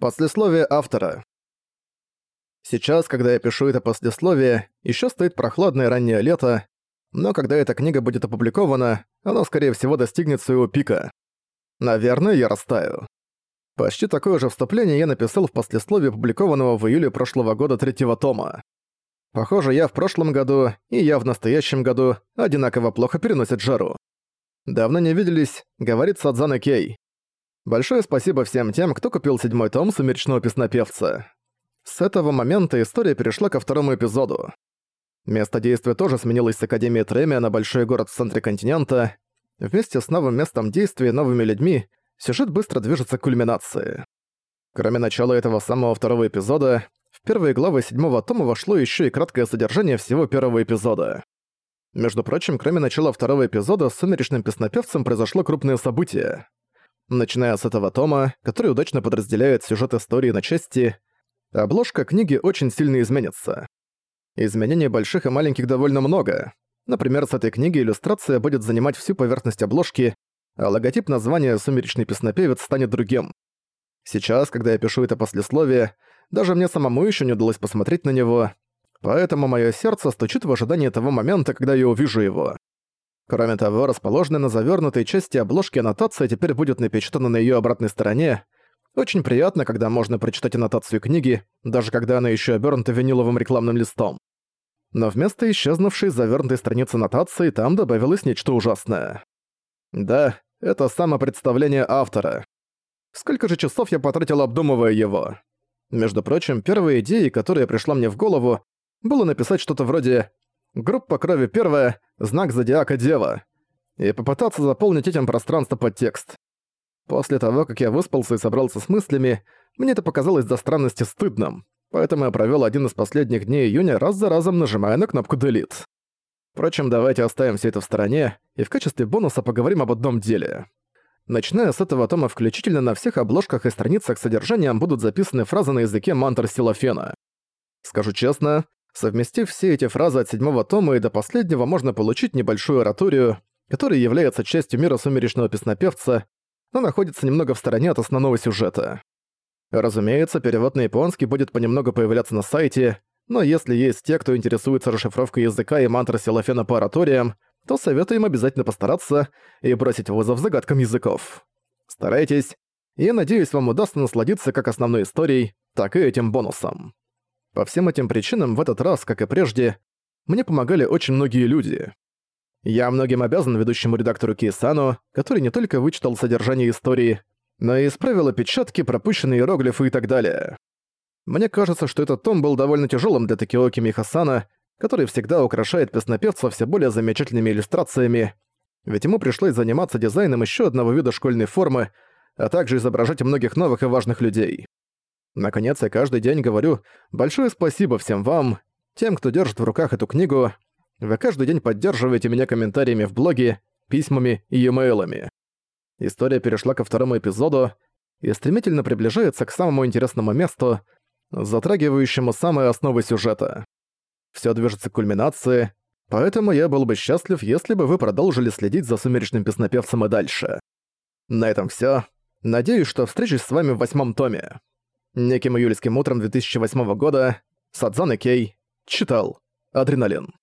Послесловие автора. Сейчас, когда я пишу это послесловие, еще стоит прохладное раннее лето, но когда эта книга будет опубликована, она, скорее всего, достигнет своего пика. Наверное, я растаю. Почти такое же вступление я написал в послесловии опубликованного в июле прошлого года третьего тома. Похоже, я в прошлом году и я в настоящем году одинаково плохо переносят жару. Давно не виделись, говорит Садзана Кей. Большое спасибо всем тем, кто купил седьмой том «Сумеречного песнопевца». С этого момента история перешла ко второму эпизоду. Место действия тоже сменилось с Академии Тремия на большой город в центре континента. Вместе с новым местом действия и новыми людьми сюжет быстро движется к кульминации. Кроме начала этого самого второго эпизода, в первые главы седьмого тома вошло еще и краткое содержание всего первого эпизода. Между прочим, кроме начала второго эпизода, с сумеречным песнопевцем произошло крупное событие. Начиная с этого тома, который удачно подразделяет сюжет истории на части, обложка книги очень сильно изменится. Изменений больших и маленьких довольно много. Например, с этой книги иллюстрация будет занимать всю поверхность обложки, а логотип названия «Сумеречный песнопевец» станет другим. Сейчас, когда я пишу это послесловие, даже мне самому еще не удалось посмотреть на него, поэтому мое сердце стучит в ожидании того момента, когда я увижу его. Кроме того, расположенная на завернутой части обложки аннотация теперь будет напечатана на ее обратной стороне. Очень приятно, когда можно прочитать аннотацию книги, даже когда она еще обернута виниловым рекламным листом. Но вместо исчезнувшей завернутой страницы аннотации там добавилось нечто ужасное. Да, это самопредставление автора. Сколько же часов я потратил, обдумывая его? Между прочим, первой идеей, которая пришла мне в голову, было написать что-то вроде Группа крови первая, знак зодиака Дева. И попытаться заполнить этим пространство под текст. После того, как я выспался и собрался с мыслями, мне это показалось до странности стыдным, поэтому я провёл один из последних дней июня раз за разом нажимая на кнопку Delete. Впрочем, давайте оставим все это в стороне и в качестве бонуса поговорим об одном деле. Начиная с этого тома включительно на всех обложках и страницах с содержанием будут записаны фразы на языке мантр Силофена. Скажу честно, Совместив все эти фразы от седьмого тома и до последнего можно получить небольшую ораторию, которая является частью мира сумеречного песнопевца, но находится немного в стороне от основного сюжета. Разумеется, перевод на японский будет понемногу появляться на сайте, но если есть те, кто интересуется расшифровкой языка и мантры Силофена по ораториям, то советую им обязательно постараться и бросить вызов загадкам языков. Старайтесь, и надеюсь, вам удастся насладиться как основной историей, так и этим бонусом. По всем этим причинам в этот раз, как и прежде, мне помогали очень многие люди. Я многим обязан ведущему редактору Кисану, который не только вычитал содержание истории, но и исправил опечатки, пропущенные иероглифы и так далее. Мне кажется, что этот том был довольно тяжелым для Такиоки Михасана, который всегда украшает песнопевца все более замечательными иллюстрациями, ведь ему пришлось заниматься дизайном еще одного вида школьной формы, а также изображать многих новых и важных людей. Наконец, я каждый день говорю «большое спасибо всем вам, тем, кто держит в руках эту книгу. Вы каждый день поддерживаете меня комментариями в блоге, письмами и e-mail'ами». История перешла ко второму эпизоду и стремительно приближается к самому интересному месту, затрагивающему самые основы сюжета. Всё движется к кульминации, поэтому я был бы счастлив, если бы вы продолжили следить за «Сумеречным песнопевцем» и дальше. На этом всё. Надеюсь, что встречусь с вами в восьмом томе. Неким июльским утром 2008 года Садзан Кей читал «Адреналин».